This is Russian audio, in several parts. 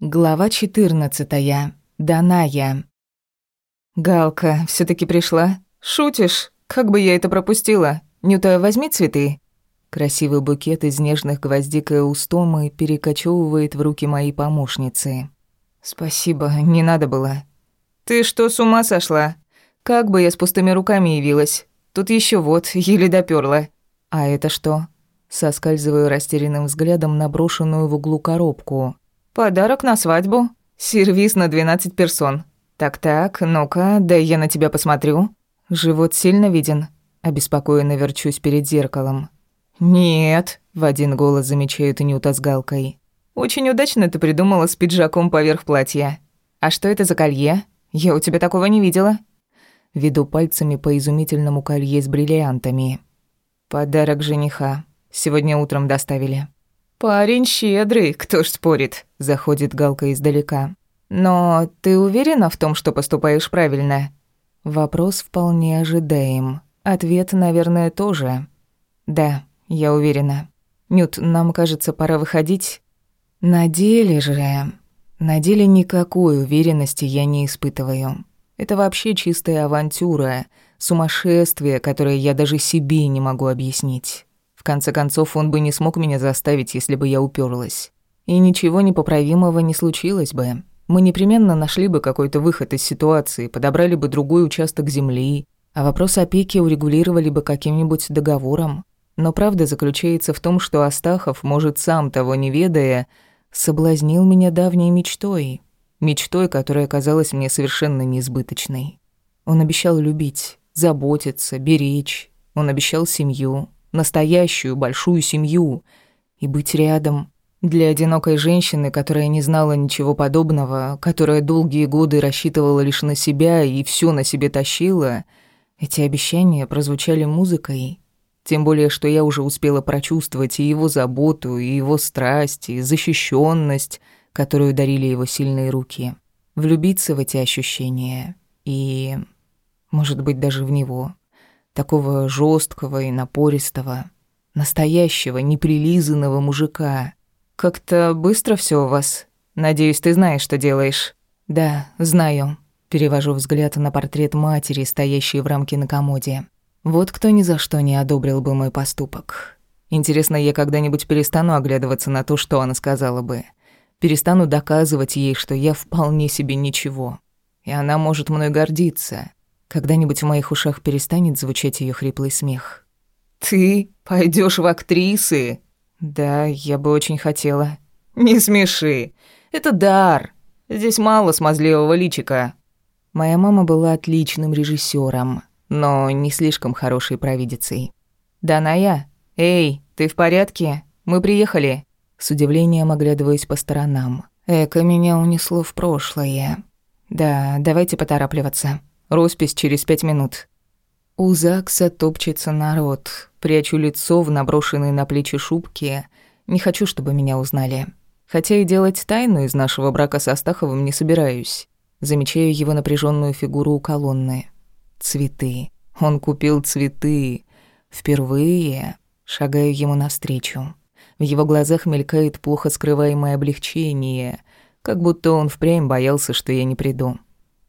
Глава 14. Даная. Галка все таки пришла? Шутишь? Как бы я это пропустила? Нюта, возьми цветы. Красивый букет из нежных гвоздик и устомы перекочевывает в руки моей помощницы. Спасибо, не надо было. Ты что, с ума сошла? Как бы я с пустыми руками явилась? Тут еще вот, еле допёрла. А это что? Соскальзываю растерянным взглядом на брошенную в углу коробку. Подарок на свадьбу. Сервис на 12 персон. Так-так, ну-ка, дай я на тебя посмотрю. Живот сильно виден. Обеспокоенно верчусь перед зеркалом. Нет, в один голос замечают Нюта с галкой. Очень удачно ты придумала с пиджаком поверх платья. А что это за колье? Я у тебя такого не видела. Веду пальцами по изумительному колье с бриллиантами. Подарок жениха. Сегодня утром доставили. «Парень щедрый, кто ж спорит?» – заходит Галка издалека. «Но ты уверена в том, что поступаешь правильно?» Вопрос вполне ожидаем. Ответ, наверное, тоже. «Да, я уверена. Нют, нам кажется, пора выходить». На деле же... На деле никакой уверенности я не испытываю. Это вообще чистая авантюра, сумасшествие, которое я даже себе не могу объяснить конце концов, он бы не смог меня заставить, если бы я уперлась. И ничего непоправимого не случилось бы. Мы непременно нашли бы какой-то выход из ситуации, подобрали бы другой участок земли, а вопрос опеки урегулировали бы каким-нибудь договором. Но правда заключается в том, что Астахов, может, сам того не ведая, соблазнил меня давней мечтой. Мечтой, которая казалась мне совершенно неизбыточной. Он обещал любить, заботиться, беречь. Он обещал семью, настоящую большую семью и быть рядом. Для одинокой женщины, которая не знала ничего подобного, которая долгие годы рассчитывала лишь на себя и все на себе тащила, эти обещания прозвучали музыкой. Тем более, что я уже успела прочувствовать и его заботу, и его страсть, и защищенность, которую дарили его сильные руки. Влюбиться в эти ощущения и, может быть, даже в него такого жесткого и напористого, настоящего, неприлизанного мужика. Как-то быстро все у вас. Надеюсь, ты знаешь, что делаешь. Да, знаю. Перевожу взгляд на портрет матери, стоящей в рамке на комоде. Вот кто ни за что не одобрил бы мой поступок. Интересно, я когда-нибудь перестану оглядываться на то, что она сказала бы. Перестану доказывать ей, что я вполне себе ничего. И она может мной гордиться. Когда-нибудь в моих ушах перестанет звучать ее хриплый смех. «Ты пойдешь в актрисы?» «Да, я бы очень хотела». «Не смеши. Это дар. Здесь мало смазливого личика». Моя мама была отличным режиссером, но не слишком хорошей провидицей. «Даная? Эй, ты в порядке? Мы приехали». С удивлением оглядываясь по сторонам. Эко меня унесло в прошлое. Да, давайте поторапливаться. Роспись через пять минут. У ЗАГСа топчется народ. Прячу лицо в наброшенной на плечи шубке. Не хочу, чтобы меня узнали. Хотя и делать тайну из нашего брака со Астаховым не собираюсь. Замечаю его напряженную фигуру у колонны. Цветы. Он купил цветы. Впервые шагаю ему навстречу. В его глазах мелькает плохо скрываемое облегчение, как будто он впрямь боялся, что я не приду.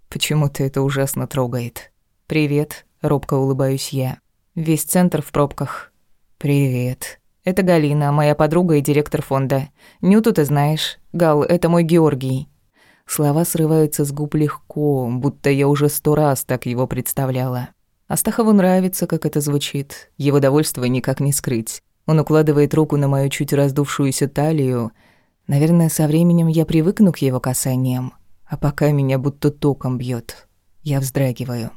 Почему-то это ужасно трогает. «Привет», — робко улыбаюсь я. Весь центр в пробках. «Привет». Это Галина, моя подруга и директор фонда. Нюту ты знаешь. Гал, это мой Георгий. Слова срываются с губ легко, будто я уже сто раз так его представляла. Астахову нравится, как это звучит. Его довольство никак не скрыть. Он укладывает руку на мою чуть раздувшуюся талию. Наверное, со временем я привыкну к его касаниям. А пока меня будто током бьет. Я вздрагиваю.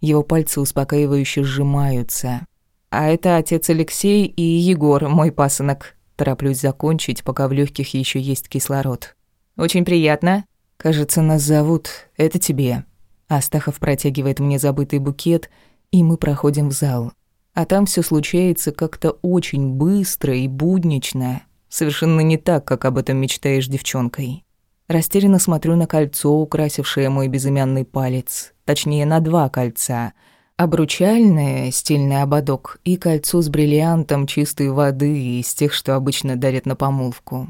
Его пальцы успокаивающе сжимаются. А это отец Алексей и Егор, мой пасынок. Тороплюсь закончить, пока в легких еще есть кислород. Очень приятно. Кажется, нас зовут. Это тебе. Астахов протягивает мне забытый букет, и мы проходим в зал. А там все случается как-то очень быстро и буднично. Совершенно не так, как об этом мечтаешь девчонкой. Растерянно смотрю на кольцо, украсившее мой безымянный палец. Точнее, на два кольца. Обручальное, стильный ободок, и кольцо с бриллиантом чистой воды из тех, что обычно дарят на помолвку.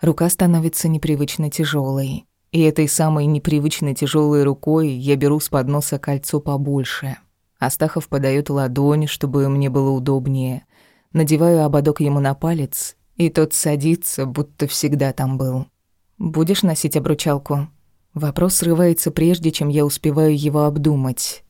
Рука становится непривычно тяжелой, И этой самой непривычно тяжелой рукой я беру с подноса кольцо побольше. Астахов подает ладонь, чтобы мне было удобнее. Надеваю ободок ему на палец, и тот садится, будто всегда там был. «Будешь носить обручалку?» Вопрос срывается прежде, чем я успеваю его обдумать.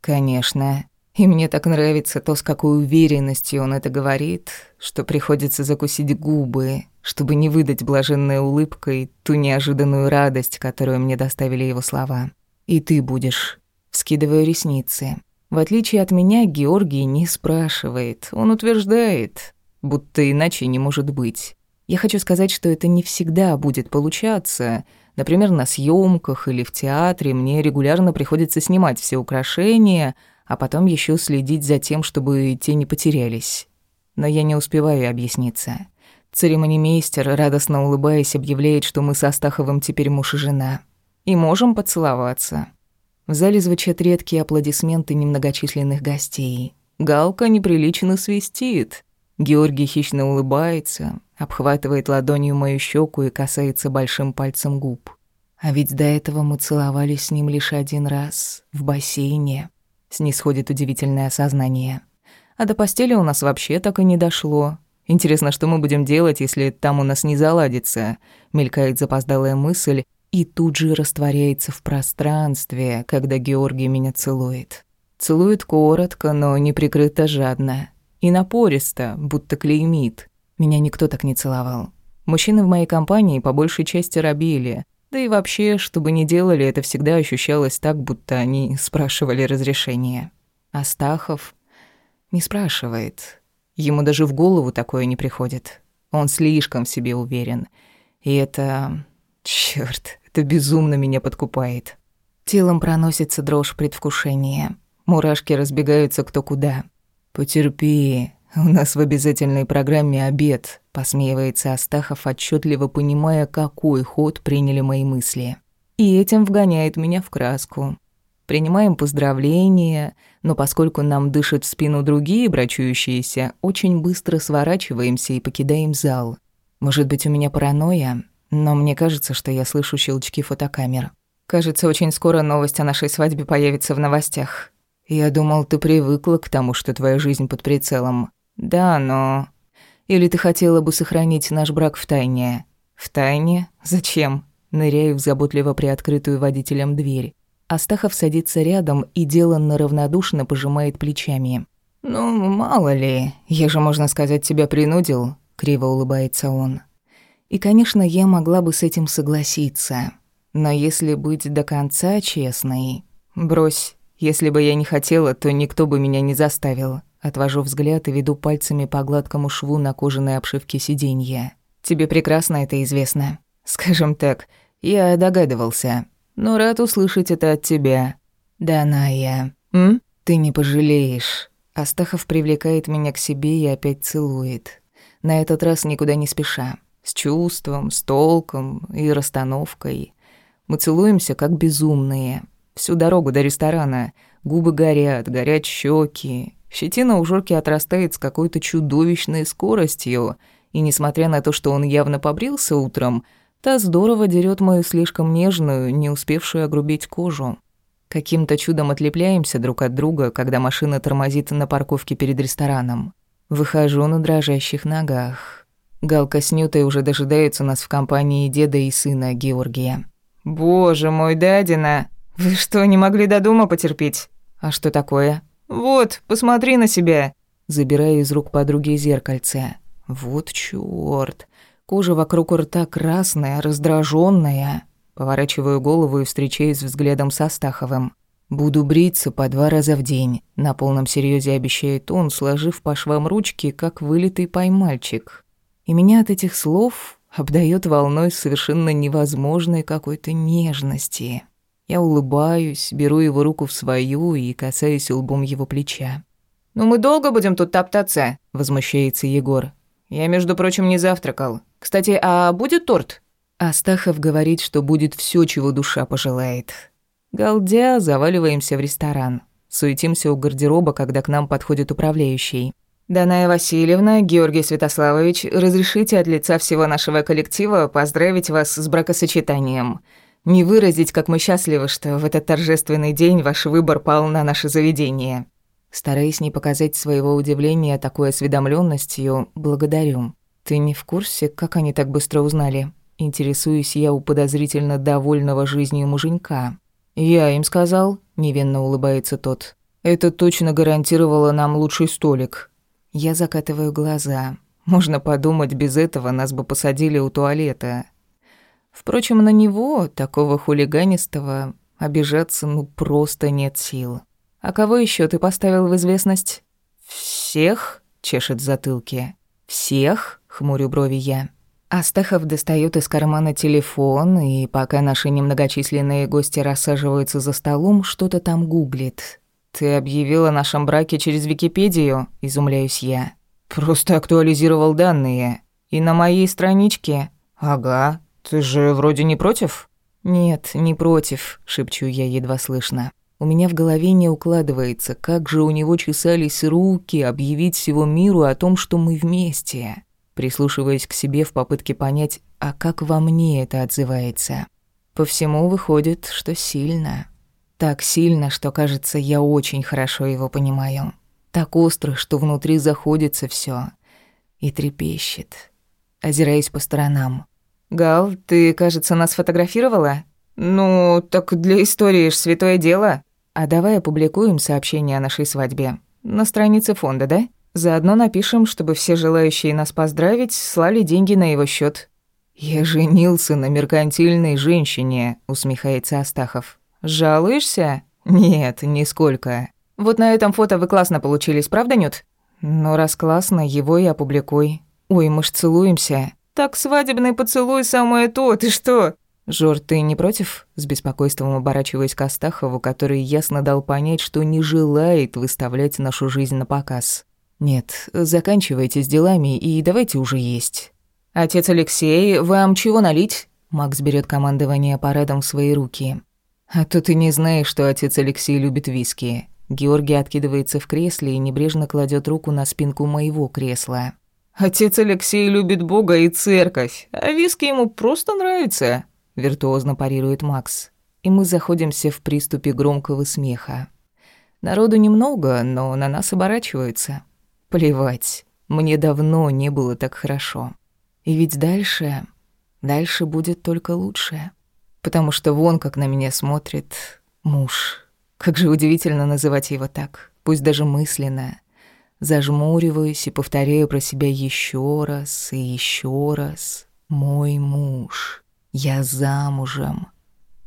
«Конечно. И мне так нравится то, с какой уверенностью он это говорит, что приходится закусить губы, чтобы не выдать блаженной улыбкой ту неожиданную радость, которую мне доставили его слова. «И ты будешь». Вскидываю ресницы. В отличие от меня, Георгий не спрашивает, он утверждает, будто иначе не может быть. Я хочу сказать, что это не всегда будет получаться. Например, на съемках или в театре мне регулярно приходится снимать все украшения, а потом еще следить за тем, чтобы те не потерялись. Но я не успеваю объясниться. Церемонимейстер, радостно улыбаясь, объявляет, что мы с Астаховым теперь муж и жена. И можем поцеловаться. В зале звучат редкие аплодисменты немногочисленных гостей. Галка неприлично свистит. Георгий хищно улыбается, обхватывает ладонью мою щеку и касается большим пальцем губ. А ведь до этого мы целовались с ним лишь один раз, в бассейне. Снисходит удивительное осознание. А до постели у нас вообще так и не дошло. Интересно, что мы будем делать, если там у нас не заладится? Мелькает запоздалая мысль, и тут же растворяется в пространстве, когда Георгий меня целует. Целует коротко, но неприкрыто жадно. И напористо, будто клеймит. Меня никто так не целовал. Мужчины в моей компании по большей части робили. Да и вообще, что бы ни делали, это всегда ощущалось так, будто они спрашивали разрешения. Астахов не спрашивает. Ему даже в голову такое не приходит. Он слишком в себе уверен. И это... Чёрт, это безумно меня подкупает. Телом проносится дрожь предвкушения. Мурашки разбегаются кто куда. «Потерпи, у нас в обязательной программе обед», — посмеивается Астахов, отчетливо понимая, какой ход приняли мои мысли. И этим вгоняет меня в краску. Принимаем поздравления, но поскольку нам дышат в спину другие брачующиеся, очень быстро сворачиваемся и покидаем зал. Может быть, у меня паранойя? Но мне кажется, что я слышу щелчки фотокамер. Кажется, очень скоро новость о нашей свадьбе появится в новостях. Я думал, ты привыкла к тому, что твоя жизнь под прицелом. Да, но... Или ты хотела бы сохранить наш брак в тайне? В тайне? Зачем? Ныряю в заботливо приоткрытую водителем дверь. Астахов садится рядом и деланно равнодушно пожимает плечами. «Ну, мало ли, я же, можно сказать, тебя принудил», — криво улыбается он. И, конечно, я могла бы с этим согласиться. Но если быть до конца честной... Брось, если бы я не хотела, то никто бы меня не заставил. Отвожу взгляд и веду пальцами по гладкому шву на кожаной обшивке сиденья. Тебе прекрасно это известно. Скажем так, я догадывался. Но рад услышать это от тебя. Да, Ная. М? Ты не пожалеешь. Астахов привлекает меня к себе и опять целует. На этот раз никуда не спеша. С чувством, с толком и расстановкой. Мы целуемся, как безумные. Всю дорогу до ресторана. Губы горят, горят щеки. Щетина у Жорки отрастает с какой-то чудовищной скоростью. И несмотря на то, что он явно побрился утром, та здорово дерет мою слишком нежную, не успевшую огрубить кожу. Каким-то чудом отлепляемся друг от друга, когда машина тормозит на парковке перед рестораном. Выхожу на дрожащих ногах. Галка с Нютой уже дожидаются нас в компании деда и сына Георгия. «Боже мой, дядина! Вы что, не могли до дома потерпеть?» «А что такое?» «Вот, посмотри на себя!» Забираю из рук подруги зеркальце. «Вот чёрт! Кожа вокруг рта красная, раздражённая. Поворачиваю голову и встречаюсь взглядом со Стаховым. «Буду бриться по два раза в день», — на полном серьезе обещает он, сложив по швам ручки, как вылитый поймальчик и меня от этих слов обдает волной совершенно невозможной какой-то нежности. Я улыбаюсь, беру его руку в свою и касаюсь лбом его плеча. «Ну мы долго будем тут топтаться?» – возмущается Егор. «Я, между прочим, не завтракал. Кстати, а будет торт?» Астахов говорит, что будет все, чего душа пожелает. Галдя, заваливаемся в ресторан. Суетимся у гардероба, когда к нам подходит управляющий. «Даная Васильевна, Георгий Святославович, разрешите от лица всего нашего коллектива поздравить вас с бракосочетанием. Не выразить, как мы счастливы, что в этот торжественный день ваш выбор пал на наше заведение». Стараясь не показать своего удивления такой осведомленностью, благодарю. «Ты не в курсе, как они так быстро узнали?» Интересуюсь я у подозрительно довольного жизнью муженька. «Я им сказал», — невинно улыбается тот. «Это точно гарантировало нам лучший столик». Я закатываю глаза. Можно подумать, без этого нас бы посадили у туалета. Впрочем, на него, такого хулиганистого, обижаться ну просто нет сил. «А кого еще ты поставил в известность?» «Всех?» — чешет затылки. «Всех?» — хмурю брови я. Астахов достает из кармана телефон, и пока наши немногочисленные гости рассаживаются за столом, что-то там гуглит. «Ты объявила о нашем браке через Википедию?» – изумляюсь я. «Просто актуализировал данные. И на моей страничке?» «Ага. Ты же вроде не против?» «Нет, не против», – шепчу я едва слышно. У меня в голове не укладывается, как же у него чесались руки объявить всему миру о том, что мы вместе прислушиваясь к себе в попытке понять, а как во мне это отзывается. По всему выходит, что сильно. Так сильно, что, кажется, я очень хорошо его понимаю. Так остро, что внутри заходится все и трепещет. Озираясь по сторонам. «Гал, ты, кажется, нас фотографировала?» «Ну, так для истории ж святое дело». «А давай опубликуем сообщение о нашей свадьбе. На странице фонда, да?» Заодно напишем, чтобы все желающие нас поздравить слали деньги на его счет. «Я женился на меркантильной женщине», — усмехается Астахов. «Жалуешься?» «Нет, нисколько. Вот на этом фото вы классно получились, правда, Нют?» «Ну, раз классно, его и опубликуй. Ой, мы ж целуемся». «Так свадебный поцелуй самое то, ты что?» «Жор, ты не против?» С беспокойством оборачиваясь к Астахову, который ясно дал понять, что не желает выставлять нашу жизнь на показ. «Нет, заканчивайте с делами и давайте уже есть». «Отец Алексей, вам чего налить?» Макс берет командование парадом в свои руки. «А то ты не знаешь, что отец Алексей любит виски». Георгий откидывается в кресле и небрежно кладет руку на спинку моего кресла. «Отец Алексей любит Бога и церковь, а виски ему просто нравится», — виртуозно парирует Макс. И мы заходимся в приступе громкого смеха. Народу немного, но на нас оборачиваются. Плевать, мне давно не было так хорошо. И ведь дальше... Дальше будет только лучше. Потому что вон как на меня смотрит муж. Как же удивительно называть его так, пусть даже мысленно. Зажмуриваюсь и повторяю про себя еще раз и еще раз. Мой муж. Я замужем.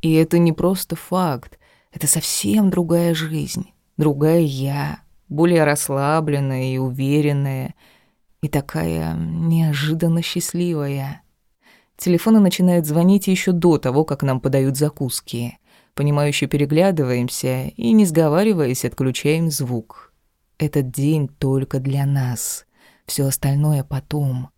И это не просто факт. Это совсем другая жизнь. Другая я более расслабленная и уверенная, и такая неожиданно счастливая. Телефоны начинают звонить еще до того, как нам подают закуски. Понимающе переглядываемся и, не сговариваясь, отключаем звук. Этот день только для нас. Все остальное потом.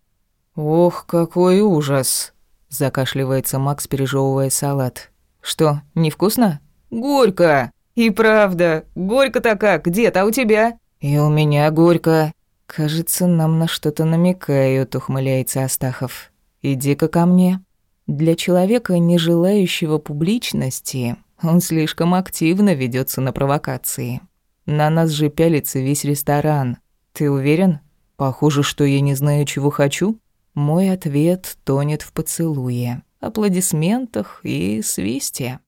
«Ох, какой ужас!» — закашливается Макс, пережевывая салат. «Что, невкусно?» «Горько!» «И правда, горько-то как, дед, а у тебя?» «И у меня горько». «Кажется, нам на что-то намекают», — ухмыляется Астахов. «Иди-ка ко мне». Для человека, не желающего публичности, он слишком активно ведется на провокации. На нас же пялится весь ресторан. Ты уверен? Похоже, что я не знаю, чего хочу. Мой ответ тонет в поцелуе, аплодисментах и свисте.